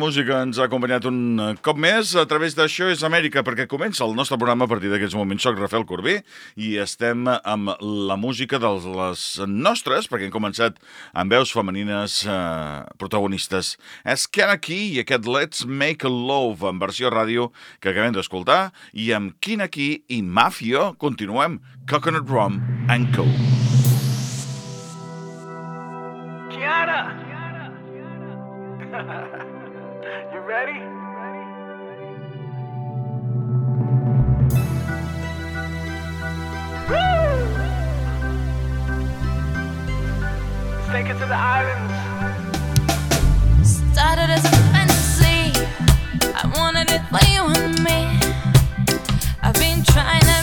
música ens ha acompanyat un cop més a través d'Això és Amèrica, perquè comença el nostre programa a partir d'aquests moments. Soc Rafael Corbí i estem amb la música de les nostres, perquè hem començat amb veus femenines eh, protagonistes. És Kanaki i aquest Let's Make a Love en versió ràdio que acabem d'escoltar i amb Kinaki i Mafio continuem Coconut Rum and Co. Kiara! Kiara! ready? Woo! take it to the islands. Started as a fantasy. I wanted it for you and me. I've been trying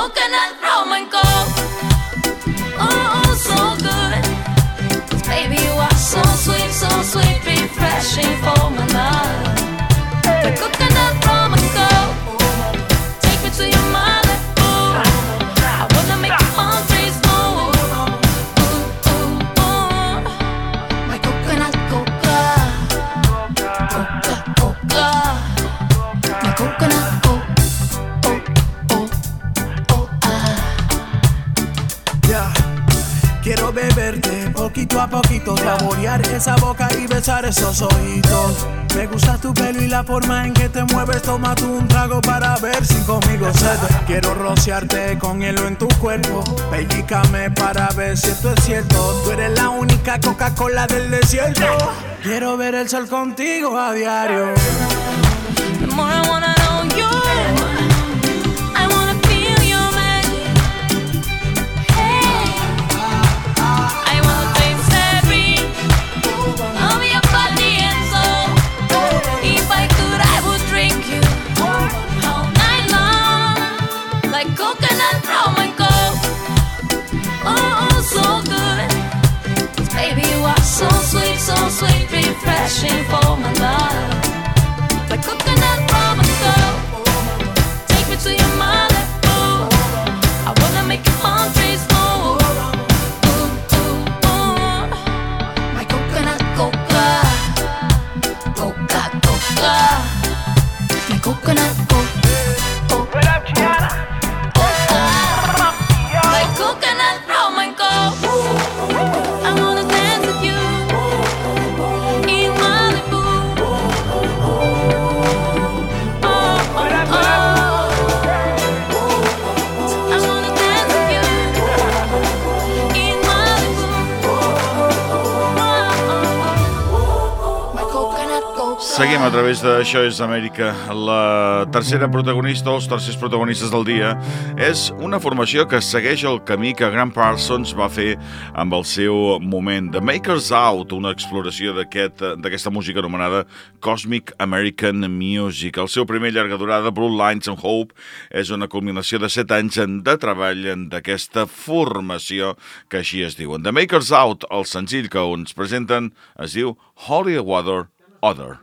coconut rum and coke. Oh, so good. Baby, you are so sweet, so sweet, refreshing for my love. Like coconut saborear esa boca y besar esos ojitos. Me gusta tu pelo y la forma en que te mueves. Toma tú un trago para ver si conmigo cede. Quiero rociarte con hielo en tu cuerpo. Pellícame para ver si esto es cierto. Tú eres la única Coca-Cola del desierto. Quiero ver el sol contigo a diario. For my love a través de Això és Amèrica. La tercera protagonista, els tercers protagonistes del dia, és una formació que segueix el camí que Grant Parsons va fer amb el seu moment. The Makers Out, una exploració d'aquest- d'aquesta música anomenada Cosmic American Music. El seu primer llarga durada, Blue Lines and Hope, és una culminació de set anys de treball d'aquesta formació que així es diuen. The Makers Out, el senzill que ens presenten, es diu Holy Water Other.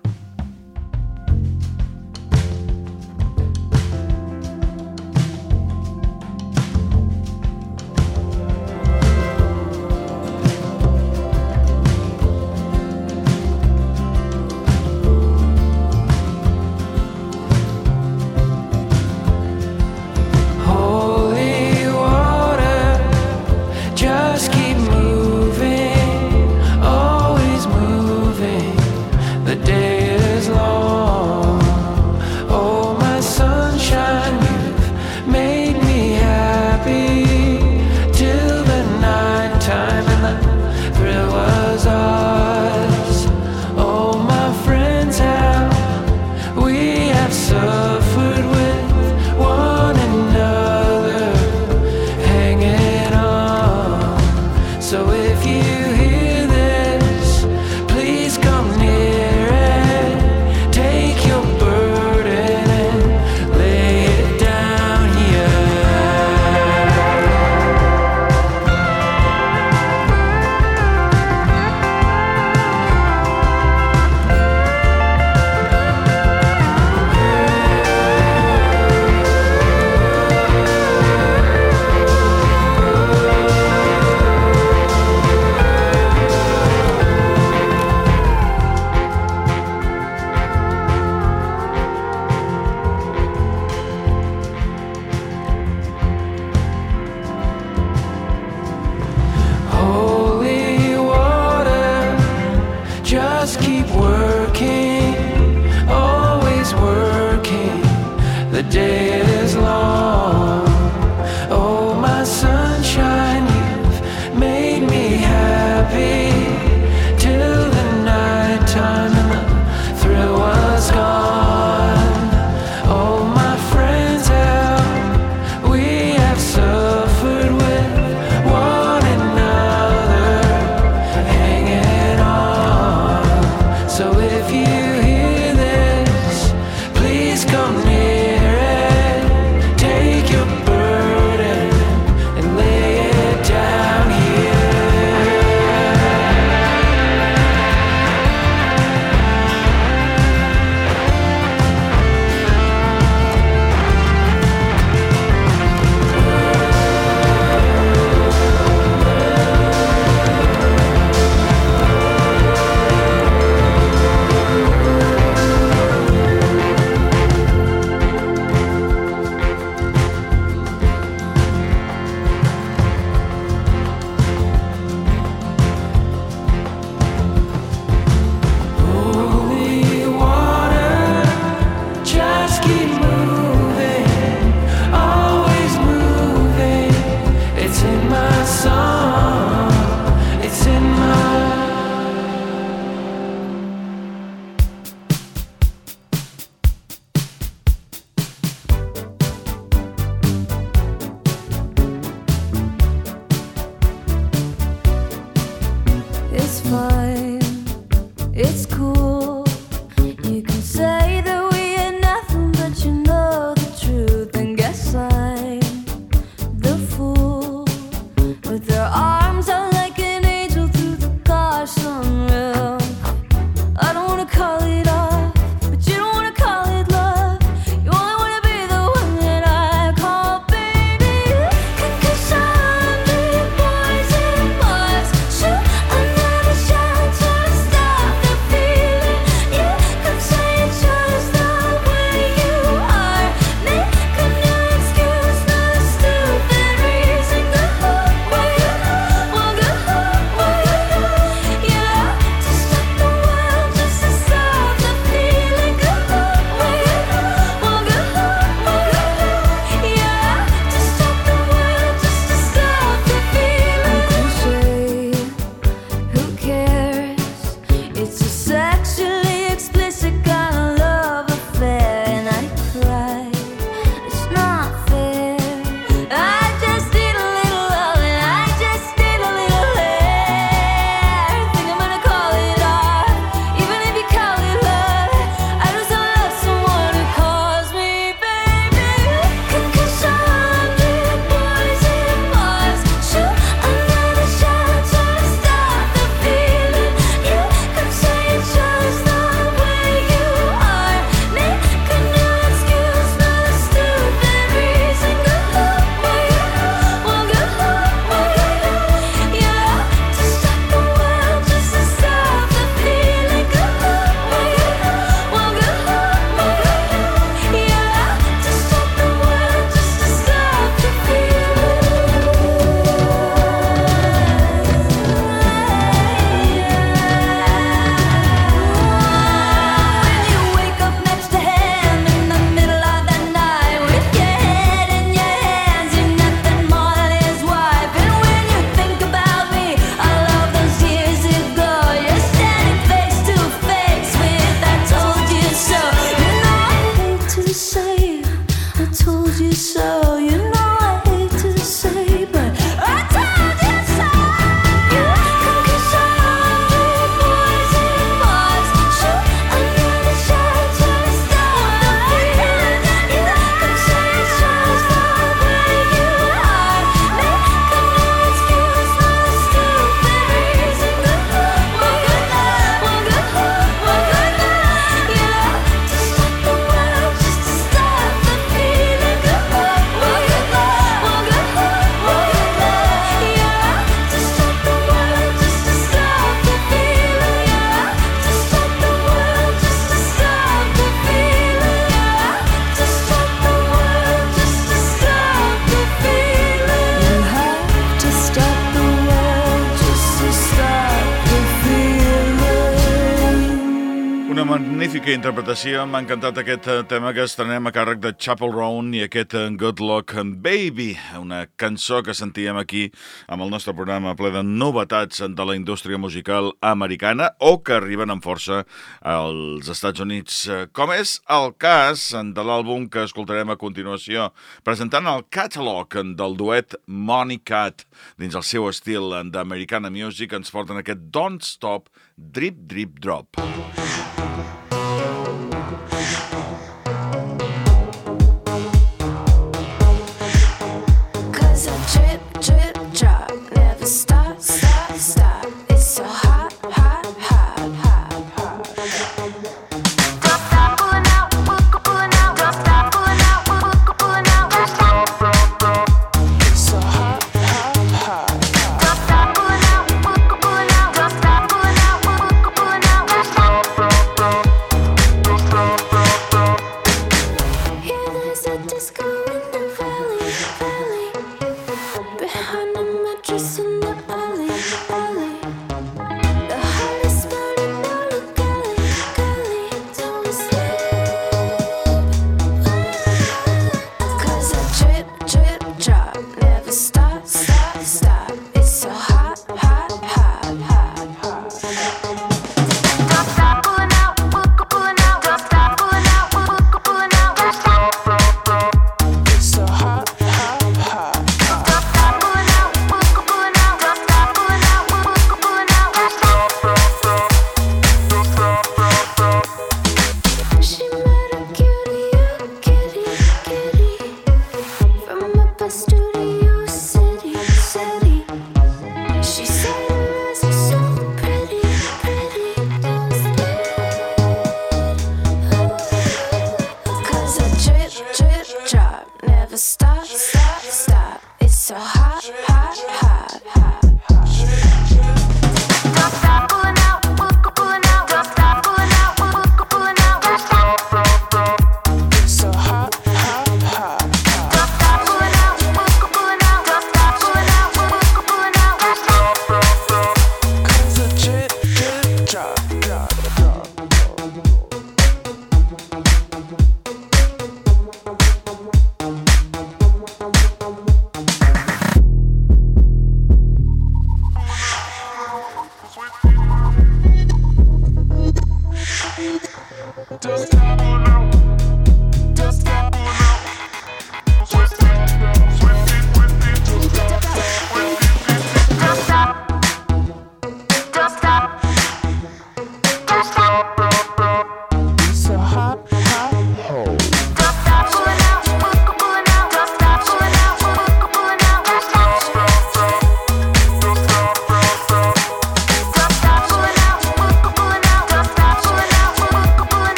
magnífica interpretació, m'ha encantat aquest eh, tema que estrenem a càrrec de Chapel Round i aquest eh, Good Luck Baby, una cançó que sentíem aquí amb el nostre programa ple de novetats de la indústria musical americana o que arriben amb força als Estats Units, eh, com és el cas de l'àlbum que escoltarem a continuació, presentant el catalog del duet Money Cat dins el seu estil d'Americana Music ens porten aquest Don't Stop Drip Drip Drop.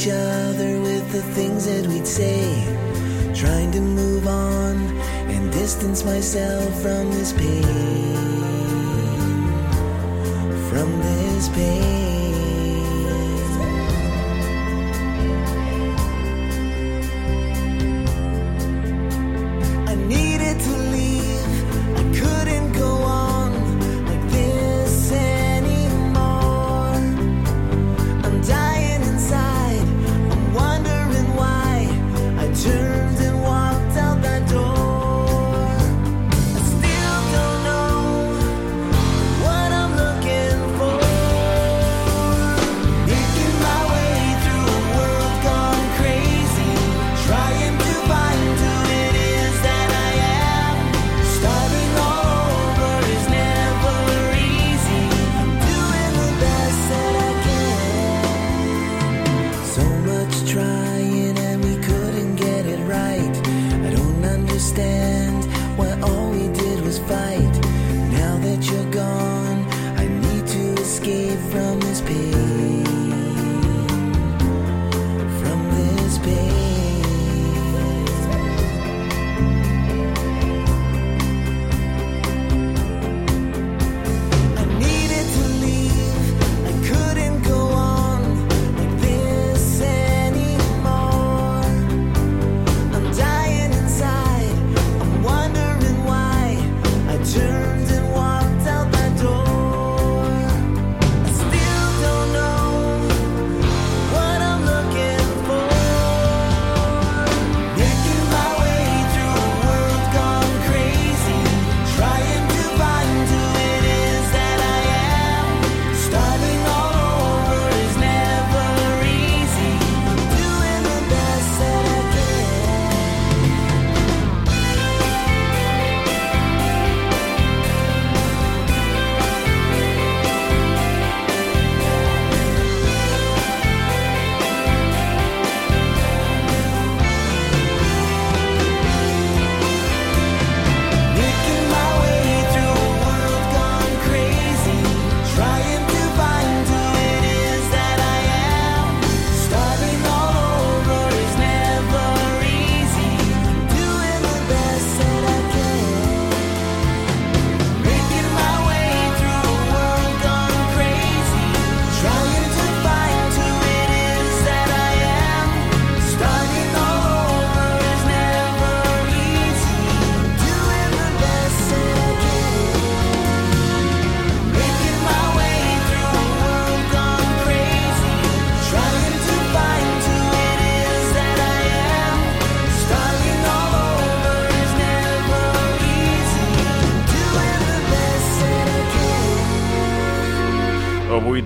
each other with the things that we'd say. Trying to move on and distance myself from this pain. From this pain.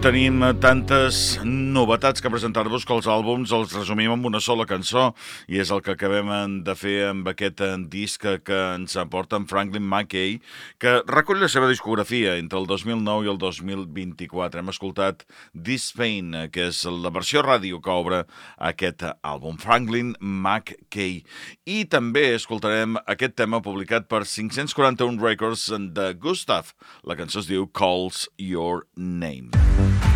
tenim tantes novetats que presentar-vos que els àlbums els resumim amb una sola cançó i és el que acabem eh, de fer amb aquest eh, disc que ens aporta en Franklin McKay que recull la seva discografia entre el 2009 i el 2024. Hem escoltat This Pain, eh, que és la versió ràdio que obre aquest àlbum, Franklin McKay. I també escoltarem aquest tema publicat per 541 Records de Gustav. La cançó es diu Calls Your Name. Música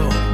alone.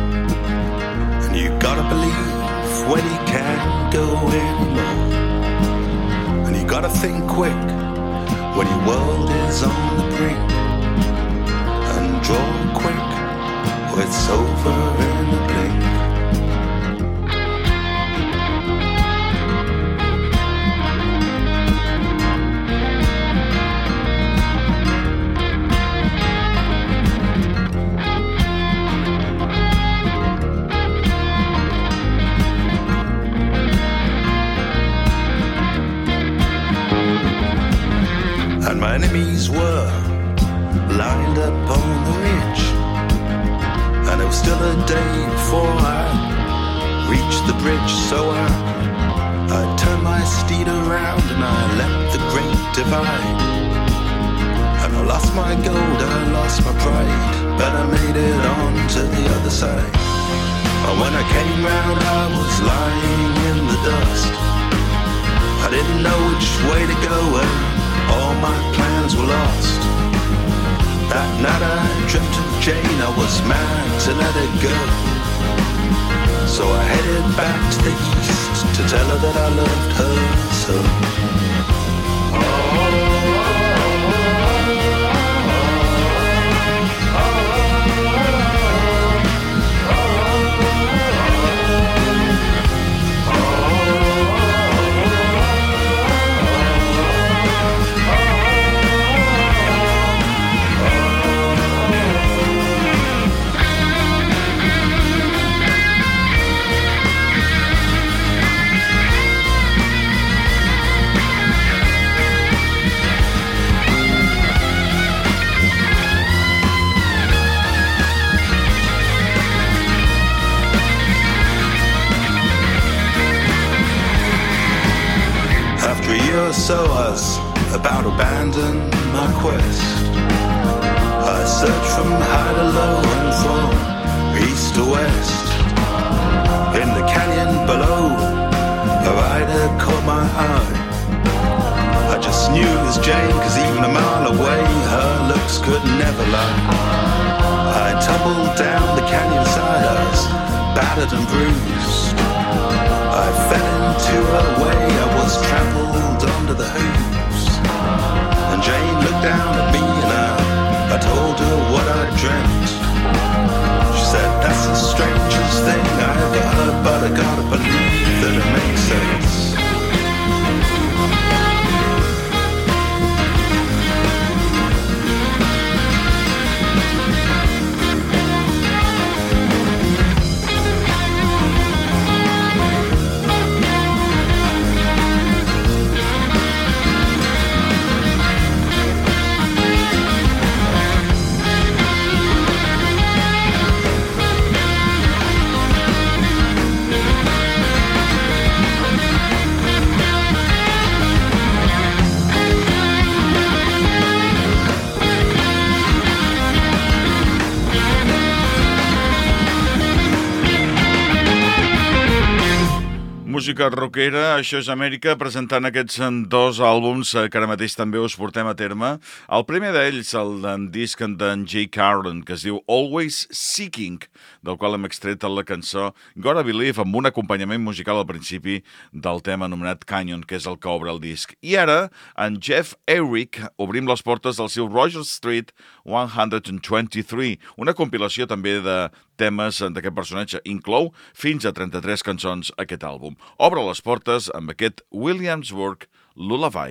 Música rockera, això és Amèrica, presentant aquests en dos àlbums eh, que ara mateix també us portem a terme. El primer d'ells, el disc d'en Jay Carlin, que es diu Always Seeking, del qual hem extret la cançó Gotta Believe, amb un acompanyament musical al principi del tema anomenat Canyon, que és el que obre el disc. I ara, en Jeff Eric, obrim les portes del seu Roger Street 123, una compilació també de temes d'aquest personatge. Inclou fins a 33 cançons aquest àlbum. Obre les portes amb aquest Williamsburg Lullaby.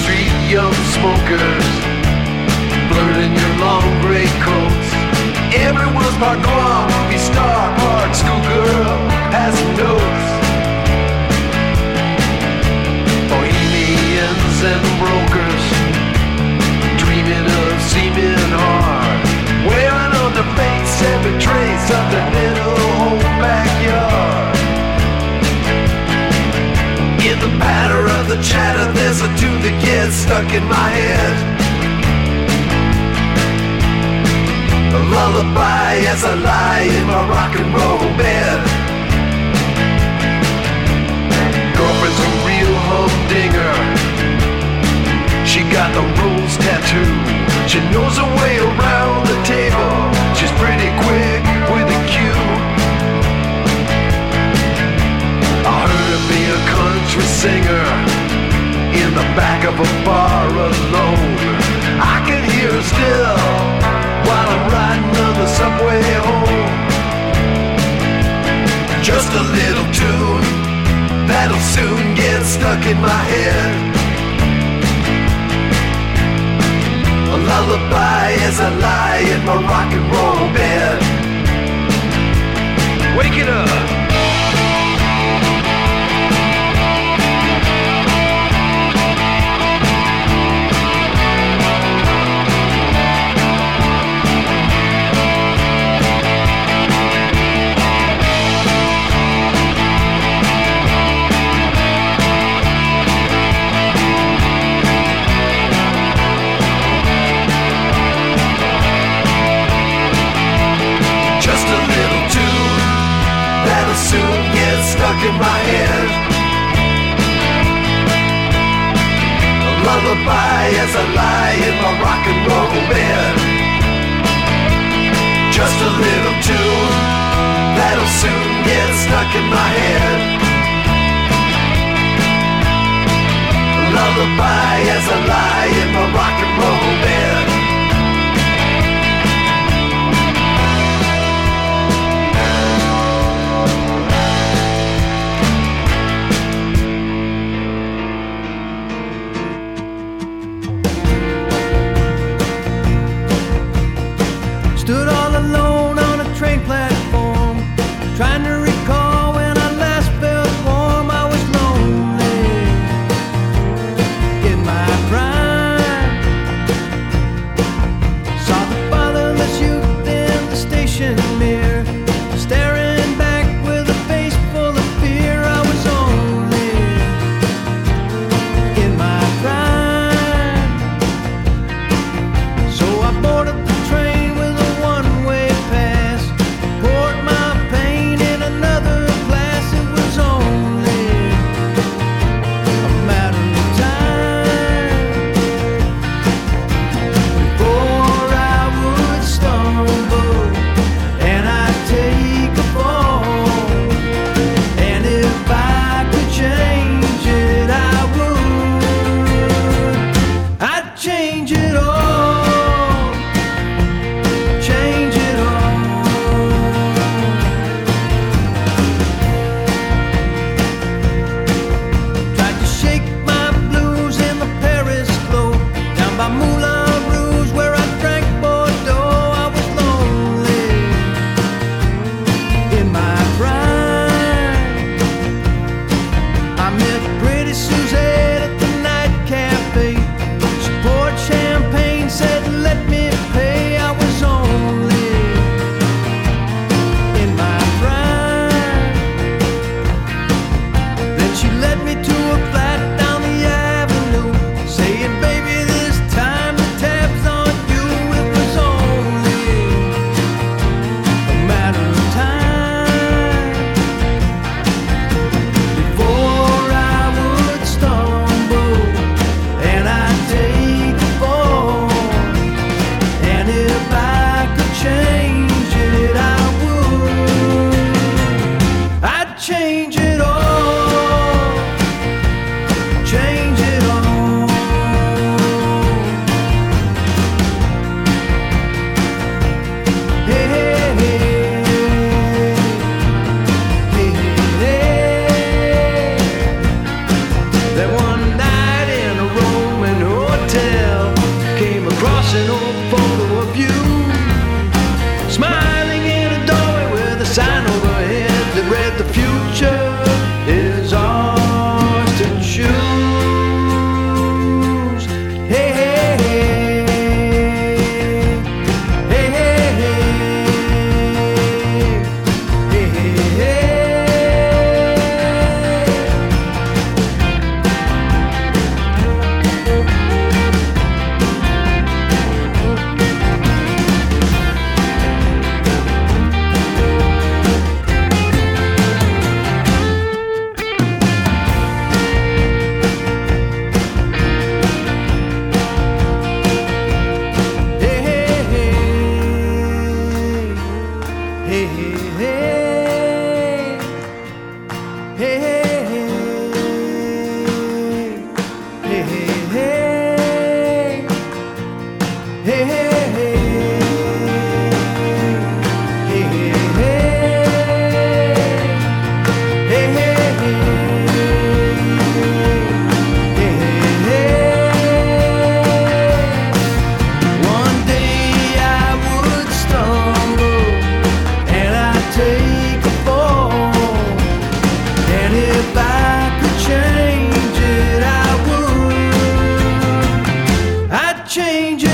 Street, young smokers, blurred in your long gray coats. Everyone's part Guam, movie star, part schoolgirl, passing notes. And brokers, dreaming of seeming hard, wearing on the face every trace of the little home backyard. In the patter of the chatter, there's a tune that gets stuck in my head. A lullaby as I lie in my rock and roll bed. Got the rules tattoo. She knows her way around the table. She's pretty quick with a cue. I heard her be a country singer in the back of a bar alone. I can hear her still while I'm riding on the subway home. Just a little tune that'll soon get stuck in my head. Lullaby as I lie in my rock and roll bed. Waking hi in my head. A lullaby as I lie in my rock and roll bed. Just a little tune that'll soon get stuck in my head. Lullaby as I lie in my rock and roll bed. changing. changes.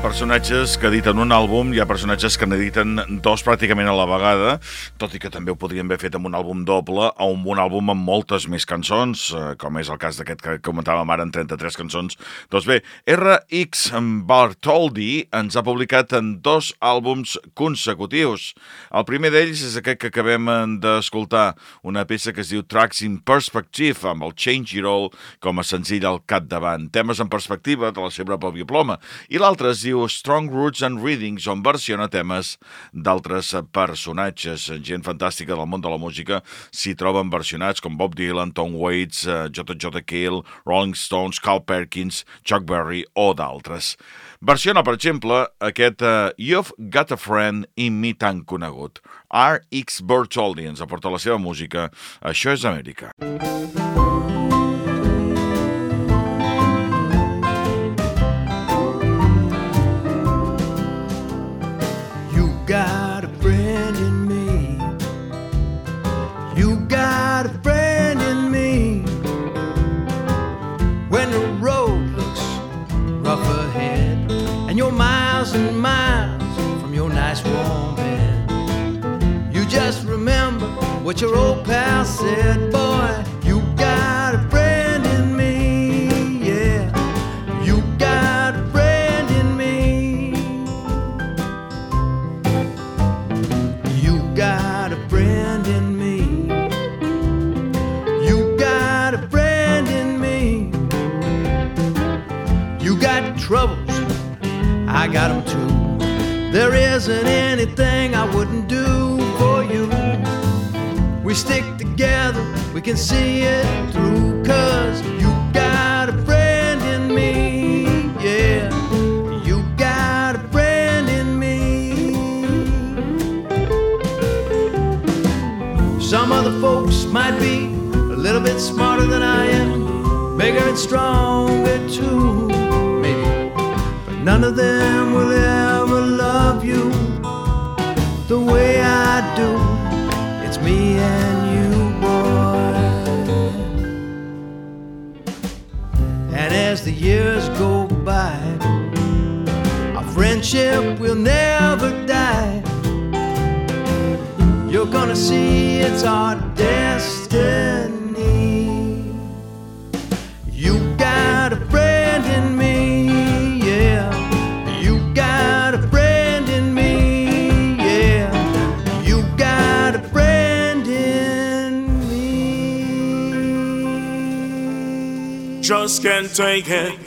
Personatges que editen un àlbum, hi ha personatges que n'editen dos pràcticament a la vegada, tot i que també ho podrien haver fet amb un àlbum doble o amb un àlbum amb moltes més cançons, eh, com és el cas d'aquest que comentàvem ara en 33 cançons. Doncs bé, RX Bartoldi ens ha publicat en dos àlbums consecutius. El primer d'ells és aquest que acabem d'escoltar, una peça que es diu Tracks in Perspective, amb el Change It All com a senzill al capdavant. Temes en perspectiva de la seva pròpia ploma. I l'altre es diu Strong Roots and Readings, on versiona temes d'altres personatges. Gent fantàstica del món de la música s'hi troben versionats com Bob Dylan, Tom Waits, eh, J.J. Cale, Rolling Stones, Carl Perkins, Chuck Berry o d'altres. Versiona, per exemple, aquest uh, You've Got a Friend in Me tan conegut. R.X. Bertoldi ens aporta la seva música. Això és Amèrica. You nice warm bed, you just remember what your old pal said, boy. You got a friend in me, yeah. You got a friend in me. You got a friend in me. You got a friend in me. You got troubles, I got them. There isn't anything I wouldn't do for you. We stick together, we can see it through, cause you got a friend in me, yeah. You got a friend in me. Some other folks might be a little bit smarter than I am, bigger and stronger too, maybe. But none of them will ever friendship will never die. You're gonna see it's our destiny. You got a friend in me, yeah. You got a friend in me, yeah. You got a friend in me. just can't take it.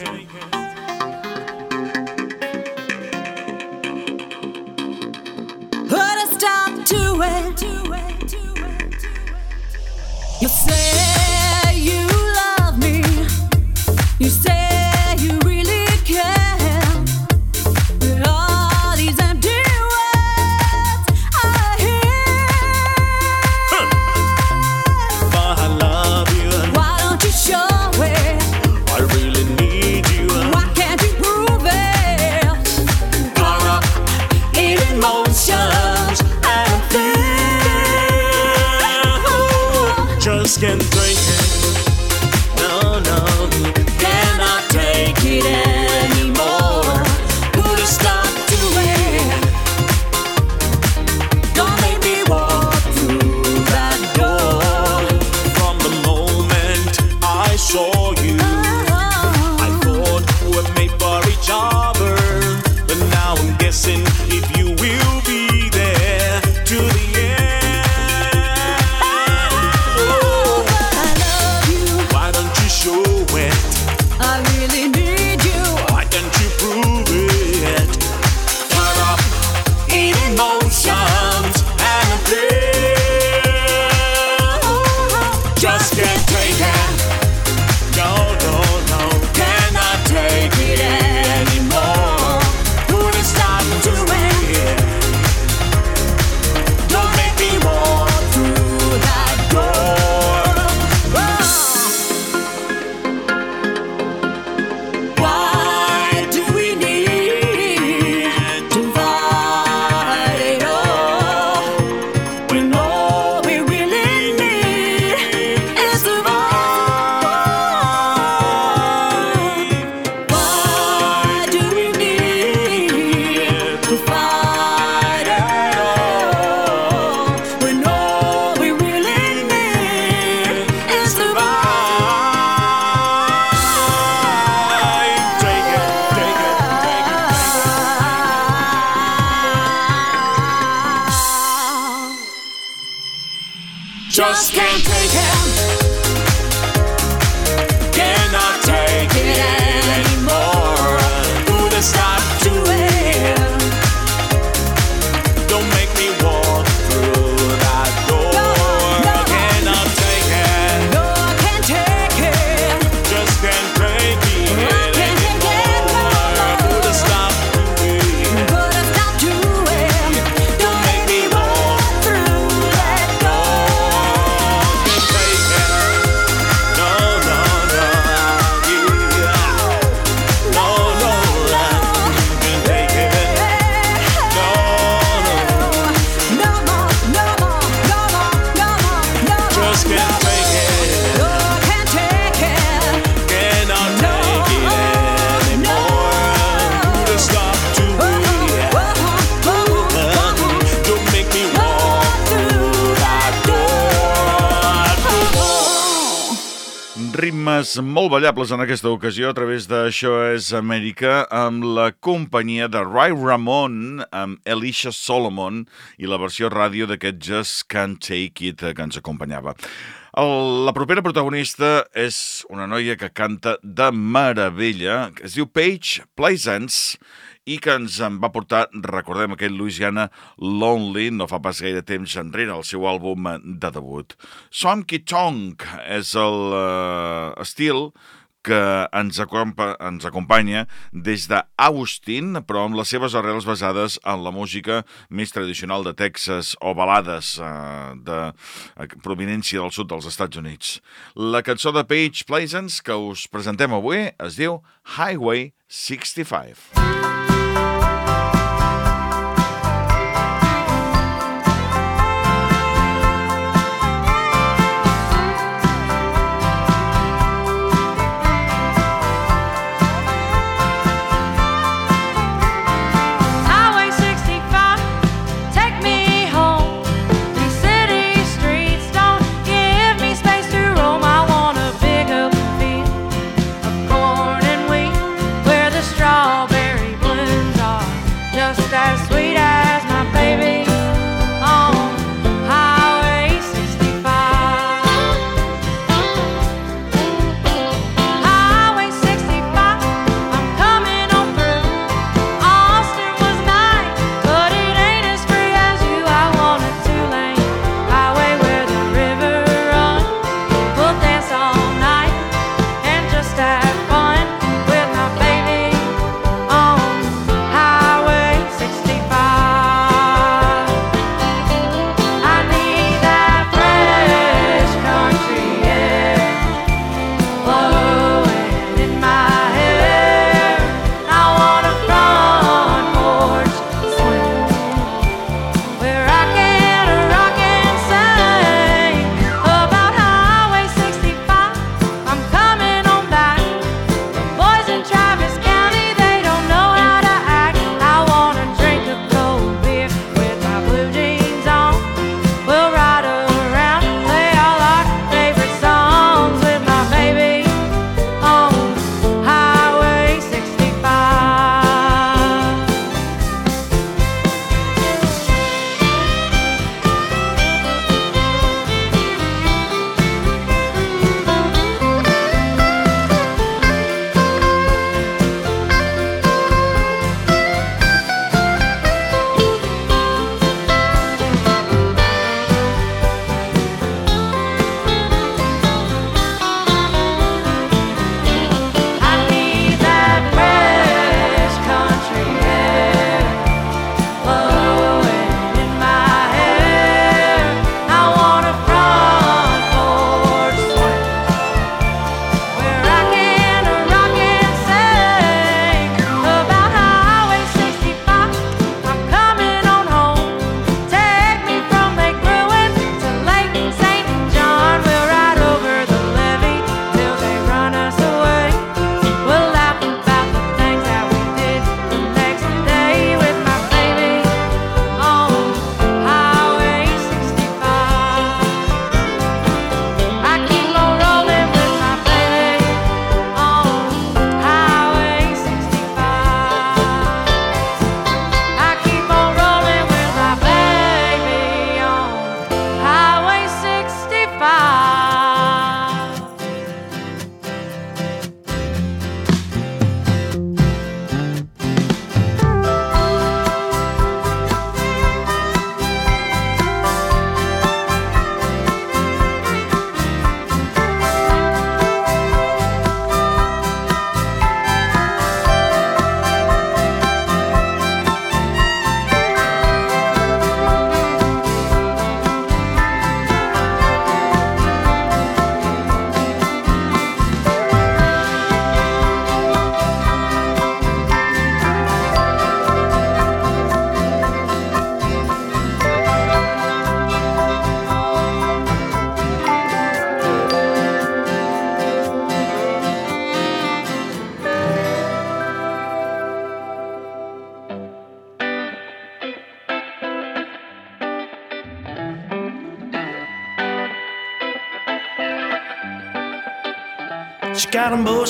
Molt ballables en aquesta ocasió a través d'Això és Amèrica amb la companyia de Ray Ramon amb Elisha Solomon i la versió ràdio d'aquest Just Can't Take It que ens acompanyava. El, la propera protagonista és una noia que canta de meravella, que es diu Paige Plaisance i que ens en va portar, recordem, aquell Louisiana Lonely, no fa pas gaire temps enrere, el seu àlbum de debut. Sonky Tonk és el uh, estil que ens, acompa ens acompanya des d'Austin, però amb les seves arrels basades en la música més tradicional de Texas o balades eh, de eh, provinència del sud dels Estats Units. La cançó de Paige Plaisance que us presentem avui es diu Highway 65. Highway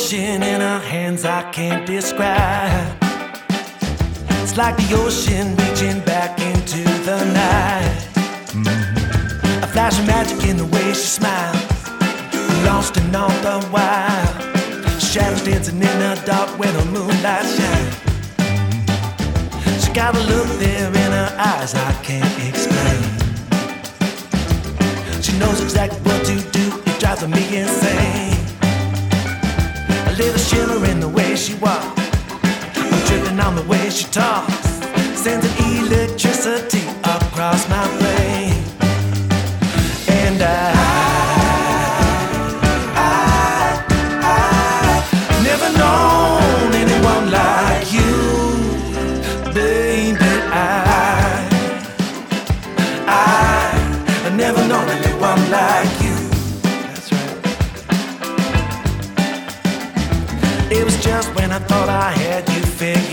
motion in her hands I can't describe. It's like the ocean reaching back into the night. Mm-hmm. A flash of magic in the way she smiles. Lost in all the while. Shadows dancing in the dark where the moonlight shines. She got a look there in her eyes I can't explain. She knows exactly what to do, it drives me insane. Little shimmer in the way she walks, I'm tripping on the way she talks. Sends an electricity across my.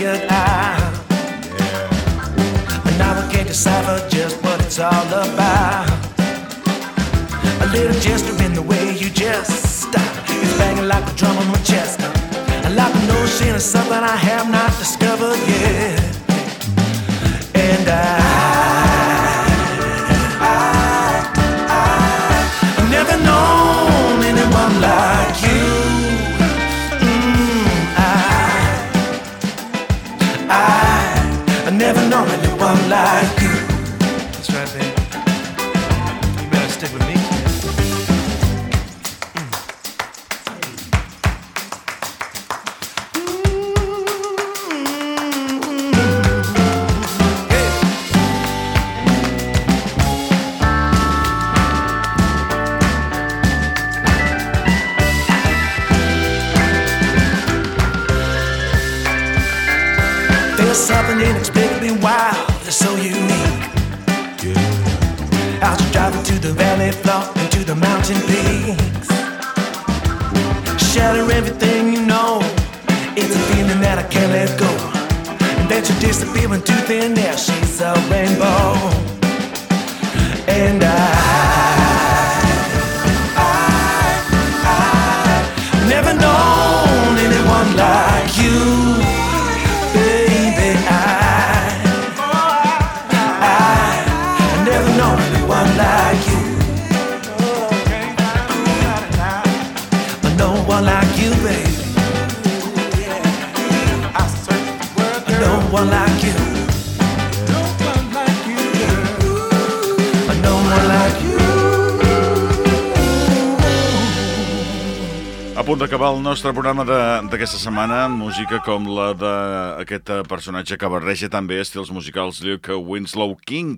Figured out. And now I can't decipher just what it's all about. A little gesture in the way you just stop. It's banging like a drum on my chest. A like a notion of something I have not discovered yet. And I, sunlight nostre programa de- d'aquesta setmana, música com la d'aquest eh, personatge que barreja també estils musicals Luke Winslow King,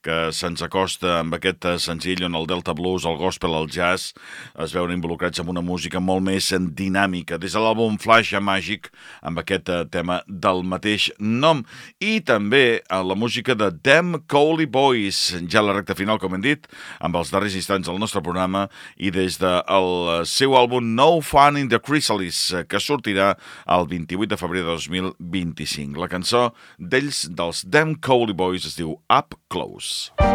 que se'ns acosta amb aquest eh, senzill on el Delta Blues, el gospel, el jazz es veuen involucrats amb una música molt més dinàmica, des de l'àlbum Flash Màgic, amb aquest eh, tema del mateix nom, i també a la música de Them Coley Boys, ja la recta final, com hem dit, amb els darrers instants del nostre programa, i des del seu àlbum No Fun in the Chrysalis, eh, que sortirà el 28 de febrer de 2025. La cançó d'ells, dels Them Coley Boys, es diu Up Close.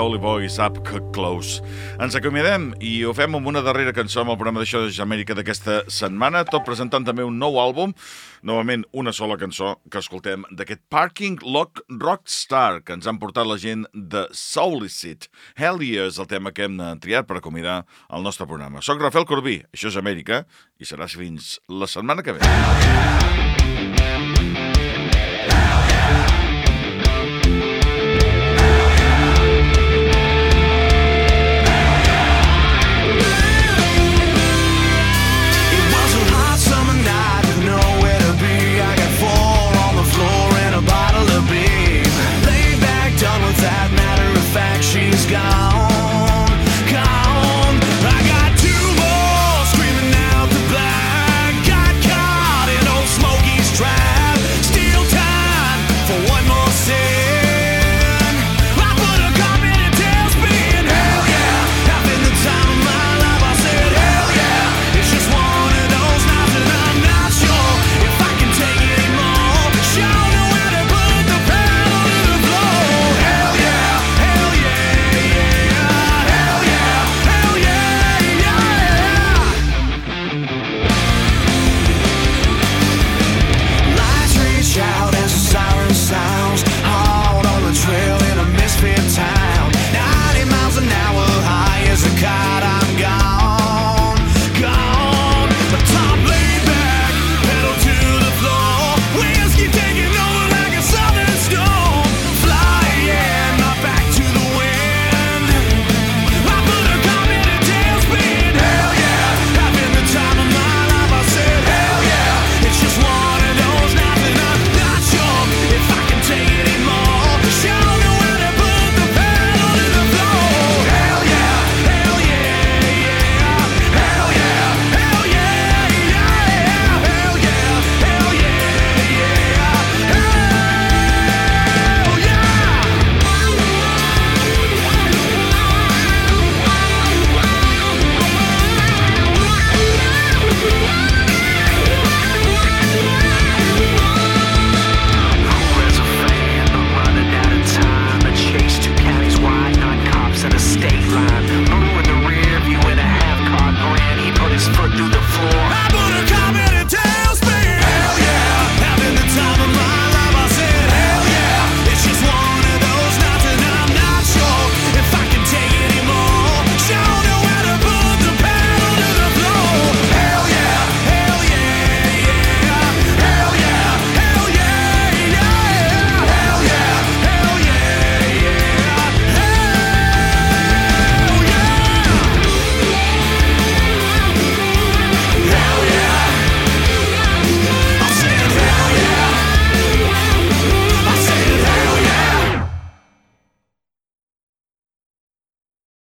Cowley Boys Up Close. Ens acomiadem i ho fem amb una darrera cançó amb el programa d'Això és Amèrica d'aquesta setmana, tot presentant també un nou àlbum, novament una sola cançó que escoltem d'aquest Parking Lock Rockstar que ens han portat la gent de Solicit. Hell yeah és el tema que hem triat per acomiadar el nostre programa. Soc Rafael Corbí, això és Amèrica i seràs fins la setmana que ve.